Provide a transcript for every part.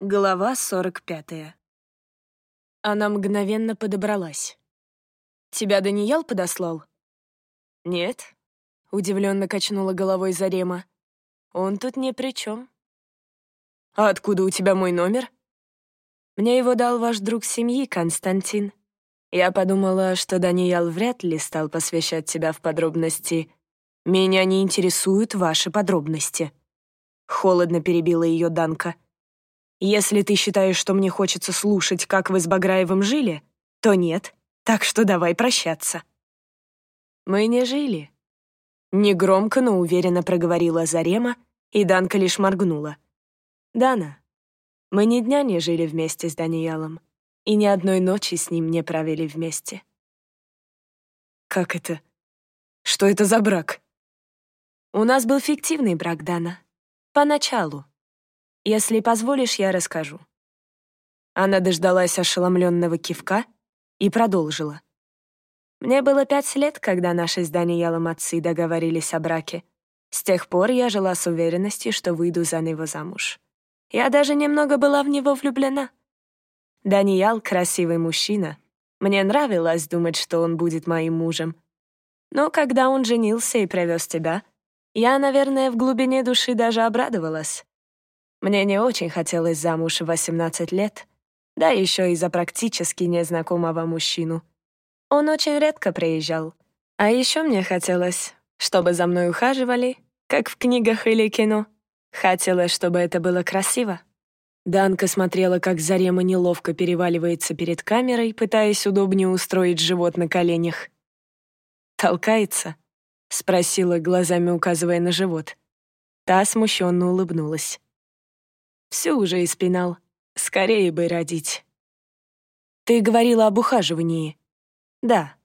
Глава 45. Она мгновенно подобралась. «Тебя Даниэл подослал?» «Нет», — удивленно качнула головой Зарема. «Он тут ни при чем». «А откуда у тебя мой номер?» «Мне его дал ваш друг семьи, Константин. Я подумала, что Даниэл вряд ли стал посвящать тебя в подробности. Меня не интересуют ваши подробности». Холодно перебила ее Данка. Если ты считаешь, что мне хочется слушать, как вы с Баграевым жили, то нет, так что давай прощаться». «Мы не жили». Негромко, но уверенно проговорила Зарема, и Данка лишь моргнула. «Дана, мы ни дня не жили вместе с Даниэлом, и ни одной ночи с ним не провели вместе». «Как это? Что это за брак?» «У нас был фиктивный брак, Дана. Поначалу. Если позволишь, я расскажу». Она дождалась ошеломленного кивка и продолжила. «Мне было пять лет, когда наши с Даниэлом отцы договорились о браке. С тех пор я жила с уверенностью, что выйду за него замуж. Я даже немного была в него влюблена. Даниэл — красивый мужчина. Мне нравилось думать, что он будет моим мужем. Но когда он женился и привез тебя, я, наверное, в глубине души даже обрадовалась. Мне не очень хотелось замуж в 18 лет, да еще и за практически незнакомого мужчину. Он очень редко приезжал. А еще мне хотелось, чтобы за мной ухаживали, как в книгах или кино. Хотелось, чтобы это было красиво. Данка смотрела, как Зарема неловко переваливается перед камерой, пытаясь удобнее устроить живот на коленях. «Толкается?» — спросила, глазами указывая на живот. Та смущенно улыбнулась. Все уже испинал. Скорее бы родить. Ты говорила об ухаживании. Да.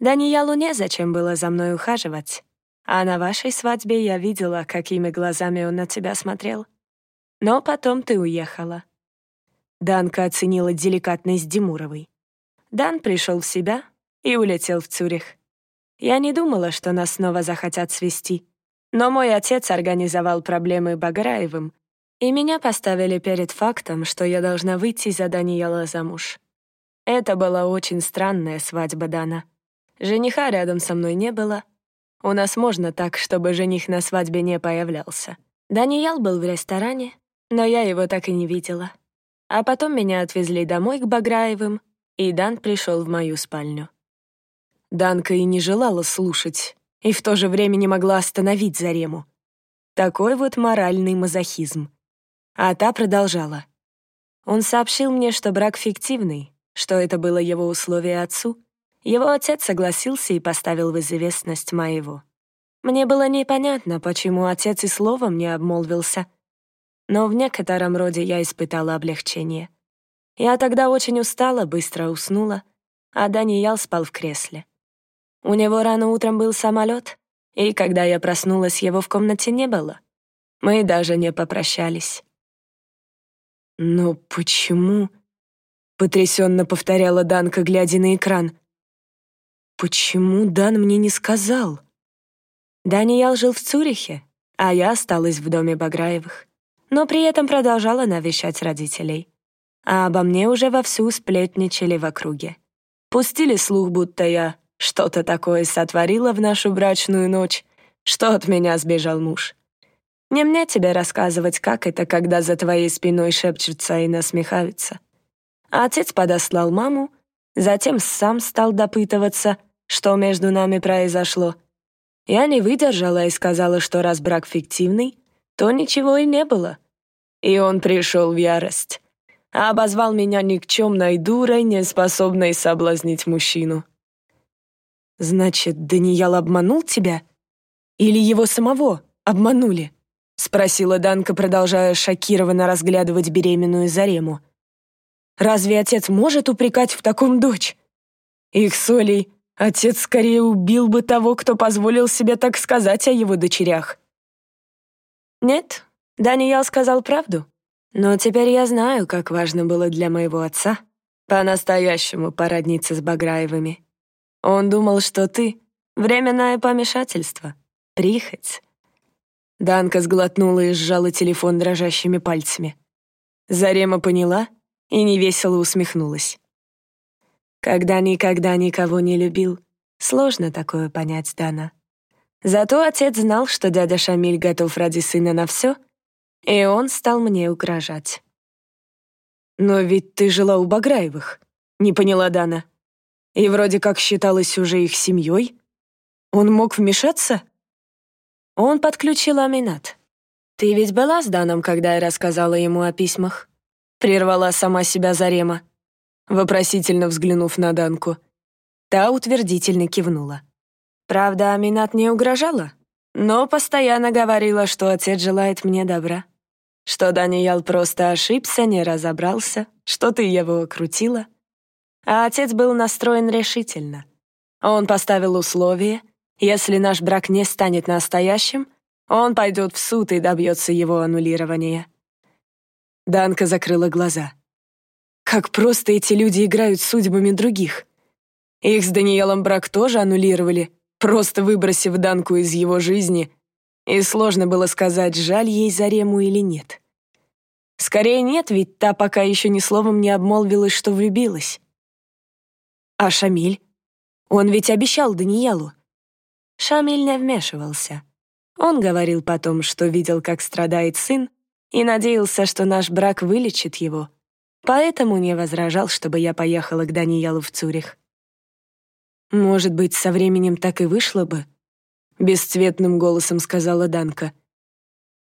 Даниялу незачем было за мной ухаживать. А на вашей свадьбе я видела, какими глазами он на тебя смотрел. Но потом ты уехала. Данка оценила деликатность Димуровой. Дан пришел в себя и улетел в Цюрих. Я не думала, что нас снова захотят свести. Но мой отец организовал проблемы Баграевым, и меня поставили перед фактом, что я должна выйти за Даниэла замуж. Это была очень странная свадьба Дана. Жениха рядом со мной не было. У нас можно так, чтобы жених на свадьбе не появлялся. Даниэл был в ресторане, но я его так и не видела. А потом меня отвезли домой к Баграевым, и Дан пришел в мою спальню. Данка и не желала слушать, и в то же время не могла остановить Зарему. Такой вот моральный мазохизм. А та продолжала. Он сообщил мне, что брак фиктивный, что это было его условие отцу. Его отец согласился и поставил в известность моего. Мне было непонятно, почему отец и словом не обмолвился. Но в некотором роде я испытала облегчение. Я тогда очень устала, быстро уснула, а Даниэл спал в кресле. У него рано утром был самолет, и когда я проснулась, его в комнате не было. Мы даже не попрощались. «Но почему?» — потрясенно повторяла Данка, глядя на экран. «Почему Дан мне не сказал?» Даниэл жил в Цюрихе, а я осталась в доме Баграевых, но при этом продолжала навещать родителей. А обо мне уже вовсю сплетничали в округе. Пустили слух, будто я что-то такое сотворила в нашу брачную ночь, что от меня сбежал муж. Не мне тебе рассказывать, как это, когда за твоей спиной шепчутся и насмехаются. Отец подослал маму, затем сам стал допытываться, что между нами произошло. Я не выдержала и сказала, что раз брак фиктивный, то ничего и не было. И он пришел в ярость. А обозвал меня никчемной дурой, неспособной соблазнить мужчину. «Значит, Даниэл обманул тебя? Или его самого обманули?» — спросила Данка, продолжая шокированно разглядывать беременную Зарему. «Разве отец может упрекать в таком дочь? Их с Олей отец скорее убил бы того, кто позволил себе так сказать о его дочерях». «Нет, Даниэл сказал правду. Но теперь я знаю, как важно было для моего отца по-настоящему породниться с Баграевыми. Он думал, что ты — временное помешательство, прихоть». Данка сглотнула и сжала телефон дрожащими пальцами. Зарема поняла и невесело усмехнулась. Когда никогда никого не любил, сложно такое понять, Дана. Зато отец знал, что дядя Шамиль готов ради сына на все, и он стал мне угрожать. «Но ведь ты жила у Баграевых», — не поняла Дана. «И вроде как считалась уже их семьей. Он мог вмешаться?» Он подключил Аминат. «Ты ведь была с Даном, когда я рассказала ему о письмах?» Прервала сама себя Зарема, вопросительно взглянув на Данку. Та утвердительно кивнула. Правда, Аминат не угрожала, но постоянно говорила, что отец желает мне добра. Что Даниял просто ошибся, не разобрался, что ты его окрутила. А отец был настроен решительно. Он поставил условие, если наш брак не станет настоящим, он пойдет в суд и добьется его аннулирования. Данка закрыла глаза. Как просто эти люди играют судьбами других. Их с Даниэлом брак тоже аннулировали, просто выбросив Данку из его жизни, и сложно было сказать, жаль ей Зарему или нет. Скорее нет, ведь та пока еще ни словом не обмолвилась, что влюбилась. А Шамиль? Он ведь обещал Даниэлу. Шамиль не вмешивался. Он говорил потом, что видел, как страдает сын, и надеялся, что наш брак вылечит его. Поэтому не возражал, чтобы я поехала к Даниэлу в Цюрих. «Может быть, со временем так и вышло бы?» — бесцветным голосом сказала Данка.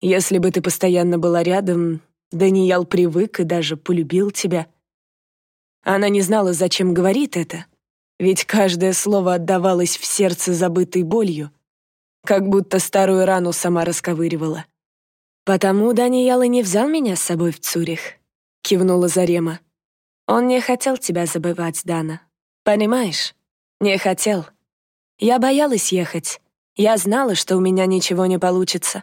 «Если бы ты постоянно была рядом, Даниэл привык и даже полюбил тебя». Она не знала, зачем говорит это, ведь каждое слово отдавалось в сердце забытой болью, как будто старую рану сама расковыривала. «Потому Даниэл и не взял меня с собой в Цюрих», — кивнула Зарема. «Он не хотел тебя забывать, Дана. Понимаешь?» Не хотел. Я боялась ехать. Я знала, что у меня ничего не получится.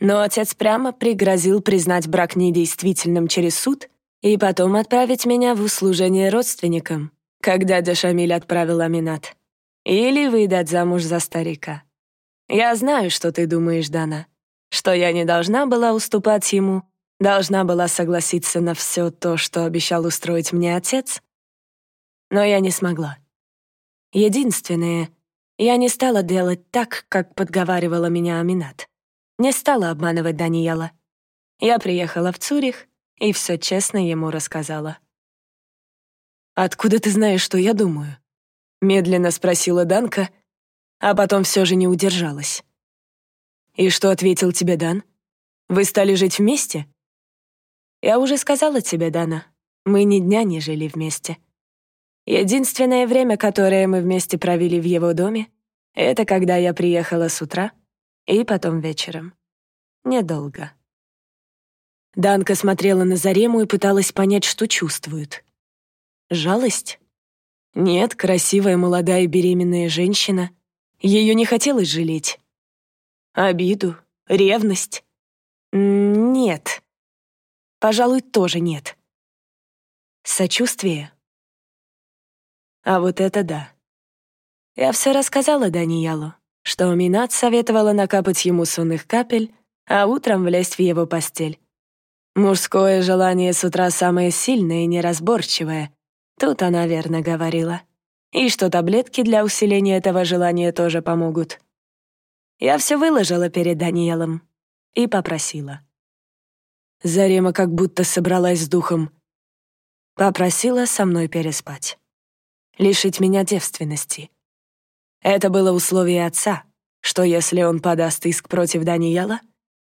Но отец прямо пригрозил признать брак недействительным через суд и потом отправить меня в услужение родственникам, когда Дешамиль отправил Аминат. Или выдать замуж за старика. Я знаю, что ты думаешь, Дана, что я не должна была уступать ему, должна была согласиться на все то, что обещал устроить мне отец. Но я не смогла. Единственное, я не стала делать так, как подговаривала меня Аминат. Не стала обманывать Даниэла. Я приехала в Цюрих и все честно ему рассказала. «Откуда ты знаешь, что я думаю?» Медленно спросила Данка, а потом все же не удержалась. «И что ответил тебе Дан? Вы стали жить вместе?» «Я уже сказала тебе, Дана, мы ни дня не жили вместе. Единственное время, которое мы вместе провели в его доме, это когда я приехала с утра и потом вечером. Недолго. Данка смотрела на Зарему и пыталась понять, что чувствует. Жалость? Нет, красивая молодая беременная женщина. Ее не хотелось жалеть. Обиду? Ревность? Нет. Пожалуй, тоже нет. Сочувствие? А вот это да. Я все рассказала Даниэлу, что Минат советовала накапать ему сонных капель, а утром влезть в его постель. Мужское желание с утра самое сильное и неразборчивое. Тут она верно говорила. И что таблетки для усиления этого желания тоже помогут. Я все выложила перед Даниэлом и попросила. Зарема как будто собралась с духом. Попросила со мной переспать лишить меня девственности. Это было условие отца, что если он подаст иск против Даниэла,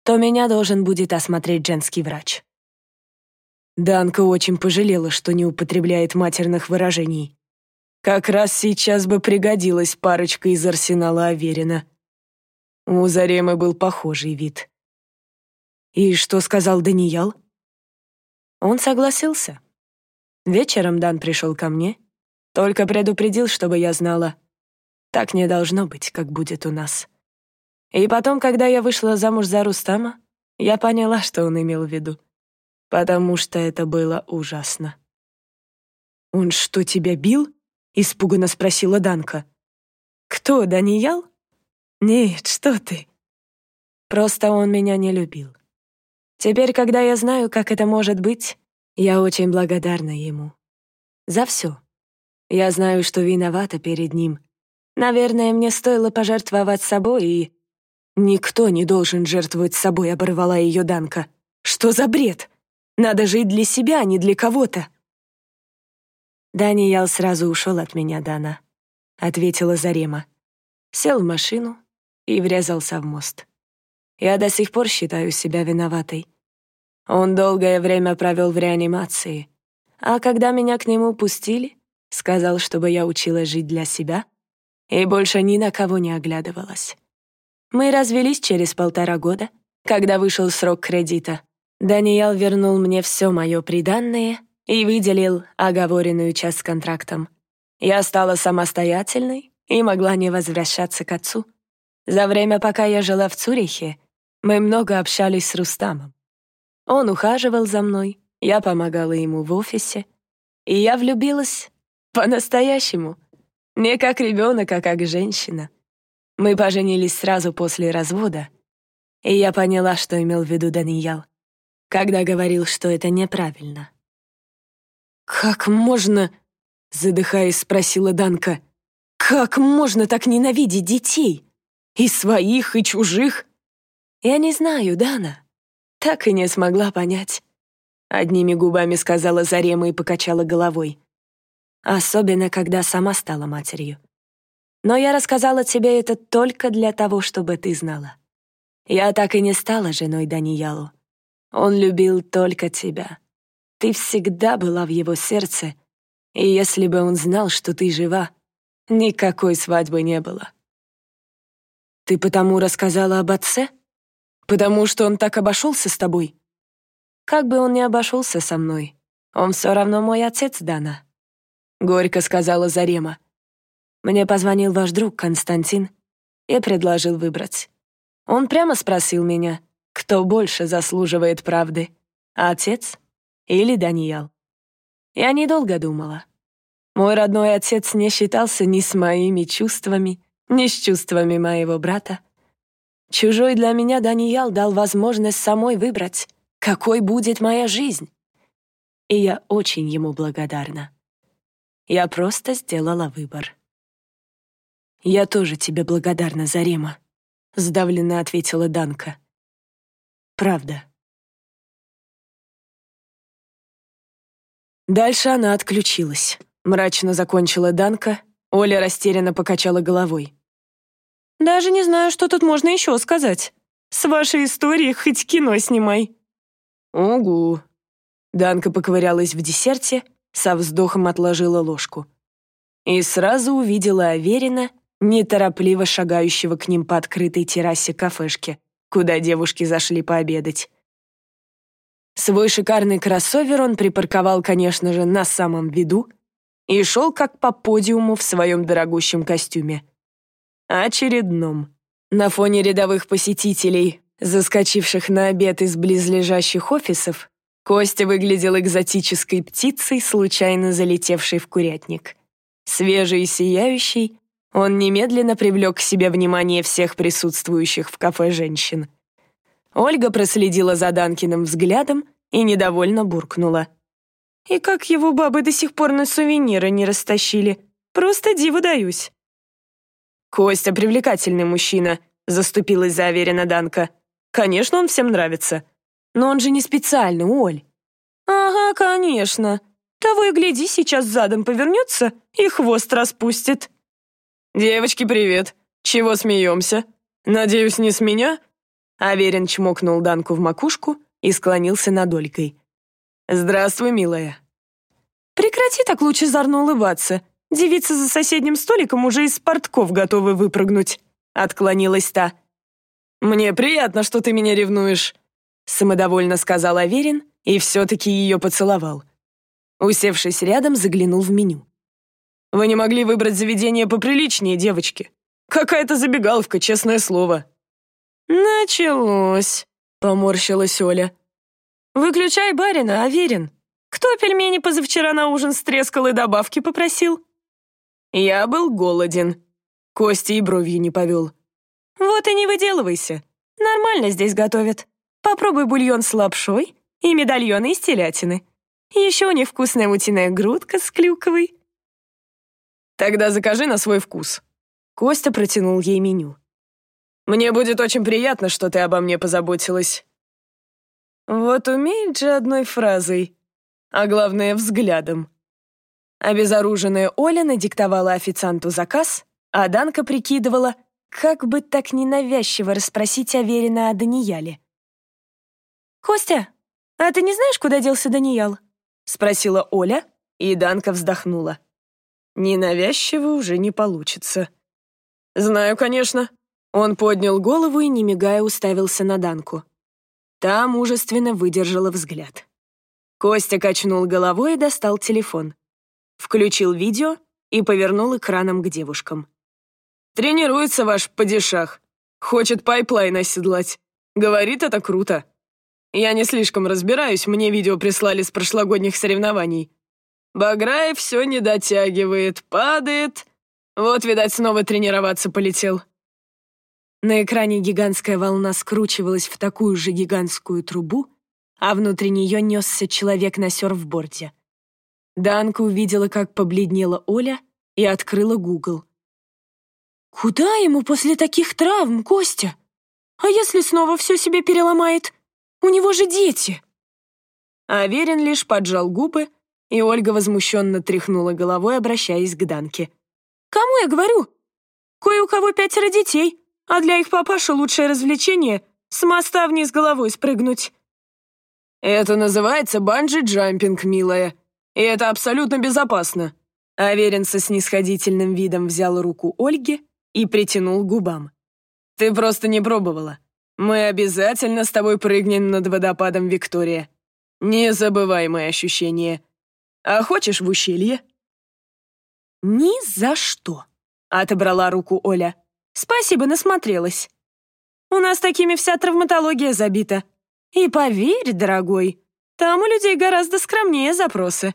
то меня должен будет осмотреть женский врач. Данка очень пожалела, что не употребляет матерных выражений. Как раз сейчас бы пригодилась парочка из арсенала Аверина. У Заремы был похожий вид. И что сказал Даниэл? Он согласился. Вечером Дан пришел ко мне только предупредил, чтобы я знала. Так не должно быть, как будет у нас. И потом, когда я вышла замуж за Рустама, я поняла, что он имел в виду. Потому что это было ужасно. «Он что, тебя бил?» — испуганно спросила Данка. «Кто, Даниял?» «Нет, что ты». Просто он меня не любил. Теперь, когда я знаю, как это может быть, я очень благодарна ему. За все. Я знаю, что виновата перед ним. Наверное, мне стоило пожертвовать собой и... Никто не должен жертвовать собой, оборвала ее Данка. Что за бред? Надо жить для себя, а не для кого-то. Даниял сразу ушел от меня, Дана, ответила Зарема. Сел в машину и врезался в мост. Я до сих пор считаю себя виноватой. Он долгое время провел в реанимации, а когда меня к нему пустили, сказал, чтобы я училась жить для себя и больше ни на кого не оглядывалась. Мы развелись через полтора года, когда вышел срок кредита. Даниэл вернул мне все мое приданное и выделил оговоренную часть с контрактом. Я стала самостоятельной и могла не возвращаться к отцу. За время, пока я жила в Цюрихе, мы много общались с Рустамом. Он ухаживал за мной, я помогала ему в офисе, и я влюбилась по-настоящему. Не как ребенок, а как женщина. Мы поженились сразу после развода, и я поняла, что имел в виду Даниял, когда говорил, что это неправильно. «Как можно...» — задыхаясь, спросила Данка. «Как можно так ненавидеть детей? И своих, и чужих?» «Я не знаю, Дана. Так и не смогла понять». Одними губами сказала Зарема и покачала головой. Особенно, когда сама стала матерью. Но я рассказала тебе это только для того, чтобы ты знала. Я так и не стала женой Даниялу. Он любил только тебя. Ты всегда была в его сердце, и если бы он знал, что ты жива, никакой свадьбы не было. Ты потому рассказала об отце? Потому что он так обошелся с тобой? Как бы он ни обошелся со мной, он все равно мой отец, Дана. Горько сказала Зарема. Мне позвонил ваш друг Константин и предложил выбрать. Он прямо спросил меня, кто больше заслуживает правды, отец или Даниэл. Я недолго думала. Мой родной отец не считался ни с моими чувствами, ни с чувствами моего брата. Чужой для меня Даниэл дал возможность самой выбрать, какой будет моя жизнь. И я очень ему благодарна. Я просто сделала выбор. «Я тоже тебе благодарна, Зарема», — сдавленно ответила Данка. «Правда». Дальше она отключилась. Мрачно закончила Данка. Оля растерянно покачала головой. «Даже не знаю, что тут можно еще сказать. С вашей историей хоть кино снимай». «Угу». Данка поковырялась в десерте со вздохом отложила ложку. И сразу увидела Аверина, неторопливо шагающего к ним по открытой террасе кафешки, куда девушки зашли пообедать. Свой шикарный кроссовер он припарковал, конечно же, на самом виду и шел как по подиуму в своем дорогущем костюме. Очередном. На фоне рядовых посетителей, заскочивших на обед из близлежащих офисов, Костя выглядел экзотической птицей, случайно залетевшей в курятник. Свежий и сияющий, он немедленно привлек к себе внимание всех присутствующих в кафе женщин. Ольга проследила за Данкиным взглядом и недовольно буркнула. «И как его бабы до сих пор на сувениры не растащили? Просто диву даюсь». «Костя привлекательный мужчина», — заступилась за Аверина Данка. «Конечно, он всем нравится. Но он же не специально, Оль. Ага, конечно. Того и гляди, сейчас задом повернется и хвост распустит. Девочки, привет. Чего смеемся? Надеюсь, не с меня? Аверин чмокнул Данку в макушку и склонился над Олькой. «Здравствуй, милая». «Прекрати так лучезарно улыбаться. Девица за соседним столиком уже из портков готовы выпрыгнуть», — отклонилась та. «Мне приятно, что ты меня ревнуешь. Самодовольно сказал Аверин и все-таки ее поцеловал. Усевшись рядом, заглянул в меню. «Вы не могли выбрать заведение поприличнее, девочки? Какая-то забегаловка, честное слово». «Началось», — поморщилась Оля. «Выключай барина, Аверин. Кто пельмени позавчера на ужин стрескал и добавки попросил?» «Я был голоден». Костя и бровью не повел. «Вот и не выделывайся. Нормально здесь готовят. Попробуй бульон с лапшой и медальоны из телятины. Еще у них вкусная утиная грудка с клюковой». «Тогда закажи на свой вкус». Костя протянул ей меню. «Мне будет очень приятно, что ты обо мне позаботилась». Вот умеет же одной фразой, а главное — взглядом. Обезоруженная Оля надиктовала официанту заказ, а Данка прикидывала, как бы так ненавязчиво расспросить Аверина о Данияле. «Костя, а ты не знаешь, куда делся Даниял?» — спросила Оля, и Данка вздохнула. «Ненавязчиво уже не получится». «Знаю, конечно». Он поднял голову и, не мигая, уставился на Данку. Та мужественно выдержала взгляд. Костя качнул головой и достал телефон. Включил видео и повернул экраном к девушкам. «Тренируется ваш падишах. Хочет пайплайн оседлать. Говорит, это круто. Я не слишком разбираюсь, мне видео прислали с прошлогодних соревнований. Баграев все не дотягивает, падает. Вот, видать, снова тренироваться полетел. На экране гигантская волна скручивалась в такую же гигантскую трубу, а внутри нее несся человек на серфборде. Данка увидела, как побледнела Оля, и открыла Гугл. «Куда ему после таких травм, Костя? А если снова все себе переломает?» У него же дети!» Аверин лишь поджал губы, и Ольга возмущенно тряхнула головой, обращаясь к Данке. «Кому я говорю? Кое у кого пятеро детей, а для их папаши лучшее развлечение — с моста вниз головой спрыгнуть». «Это называется банджи-джампинг, милая, и это абсолютно безопасно». Аверин со снисходительным видом взял руку Ольги и притянул к губам. «Ты просто не пробовала. Мы обязательно с тобой прыгнем над водопадом Виктория. Незабываемое ощущение. А хочешь в ущелье?» «Ни за что», — отобрала руку Оля. «Спасибо, насмотрелась. У нас такими вся травматология забита. И поверь, дорогой, там у людей гораздо скромнее запросы.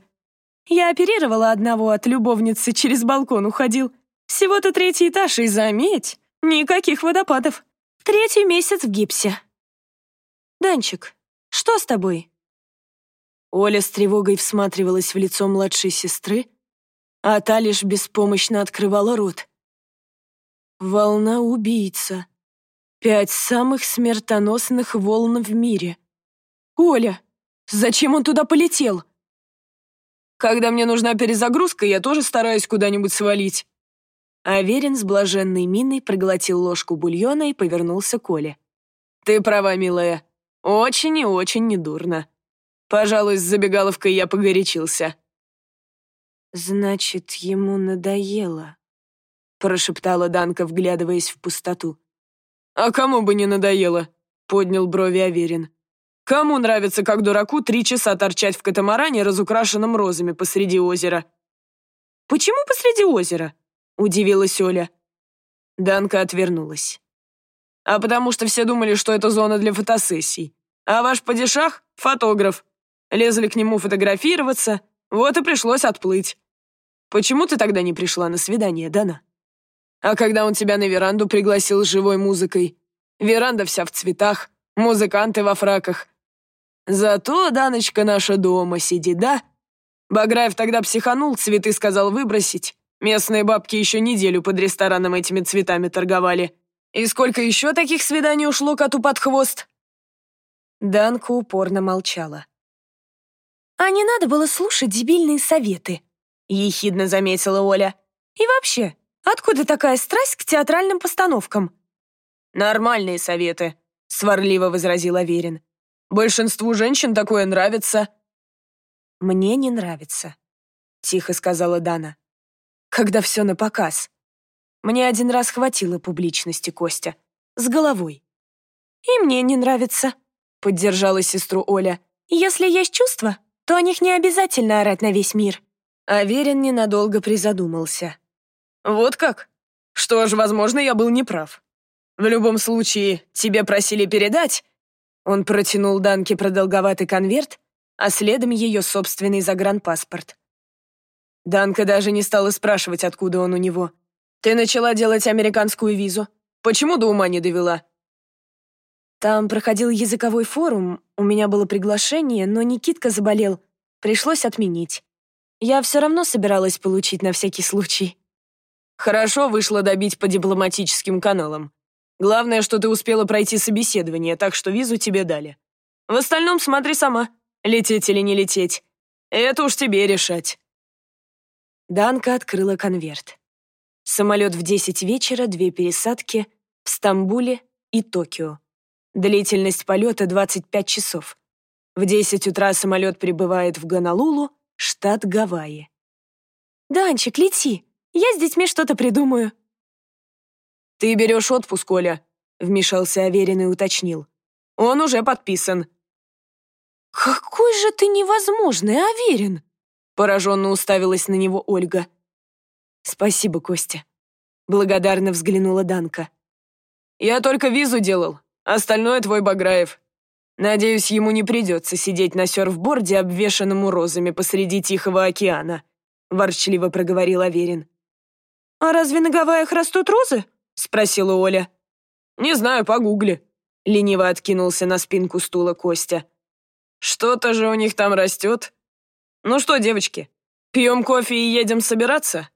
Я оперировала одного от любовницы, через балкон уходил. Всего-то третий этаж, и заметь, никаких водопадов». Третий месяц в гипсе. Данчик, что с тобой? Оля с тревогой всматривалась в лицо младшей сестры, а та лишь беспомощно открывала рот. Волна убийца. Пять самых смертоносных волн в мире. Оля, зачем он туда полетел? Когда мне нужна перезагрузка, я тоже стараюсь куда-нибудь свалить. Аверин с блаженной миной проглотил ложку бульона и повернулся к Оле. «Ты права, милая. Очень и очень недурно. Пожалуй, с забегаловкой я погорячился». «Значит, ему надоело», — прошептала Данка, вглядываясь в пустоту. «А кому бы не надоело?» — поднял брови Аверин. «Кому нравится, как дураку, три часа торчать в катамаране, разукрашенном розами посреди озера?» «Почему посреди озера?» удивилась Оля. Данка отвернулась. «А потому что все думали, что это зона для фотосессий. А ваш падишах — фотограф. Лезли к нему фотографироваться, вот и пришлось отплыть. Почему ты тогда не пришла на свидание, Дана? А когда он тебя на веранду пригласил с живой музыкой? Веранда вся в цветах, музыканты во фраках. Зато Даночка наша дома сидит, да? Баграев тогда психанул, цветы сказал выбросить. Местные бабки еще неделю под рестораном этими цветами торговали. И сколько еще таких свиданий ушло коту под хвост?» Данка упорно молчала. «А не надо было слушать дебильные советы», — ехидно заметила Оля. «И вообще, откуда такая страсть к театральным постановкам?» «Нормальные советы», — сварливо возразил Аверин. «Большинству женщин такое нравится». «Мне не нравится», — тихо сказала Дана когда все на показ. Мне один раз хватило публичности, Костя. С головой. «И мне не нравится», — поддержала сестру Оля. «Если есть чувства, то о них не обязательно орать на весь мир». Аверин ненадолго призадумался. «Вот как? Что ж, возможно, я был неправ. В любом случае, тебе просили передать...» Он протянул Данке продолговатый конверт, а следом ее собственный загранпаспорт. Данка даже не стала спрашивать, откуда он у него. «Ты начала делать американскую визу. Почему до ума не довела?» Там проходил языковой форум, у меня было приглашение, но Никитка заболел, пришлось отменить. Я все равно собиралась получить на всякий случай. Хорошо вышло добить по дипломатическим каналам. Главное, что ты успела пройти собеседование, так что визу тебе дали. В остальном смотри сама, лететь или не лететь. Это уж тебе решать. Данка открыла конверт. Самолет в 10 вечера, две пересадки в Стамбуле и Токио. Длительность полета 25 часов. В 10 утра самолет прибывает в Гонолулу, штат Гавайи. «Данчик, лети, я с детьми что-то придумаю», «Ты берешь отпуск, Оля», — вмешался Аверин и уточнил. «Он уже подписан». «Какой же ты невозможный, Аверин!» Пораженно уставилась на него Ольга. «Спасибо, Костя», — благодарно взглянула Данка. «Я только визу делал, остальное твой Баграев. Надеюсь, ему не придется сидеть на серфборде, обвешанному розами посреди Тихого океана», — ворчливо проговорил Аверин. «А разве на Гавайях растут розы?» — спросила Оля. «Не знаю, погугли», — лениво откинулся на спинку стула Костя. «Что-то же у них там растет. Ну что, девочки, пьем кофе и едем собираться?»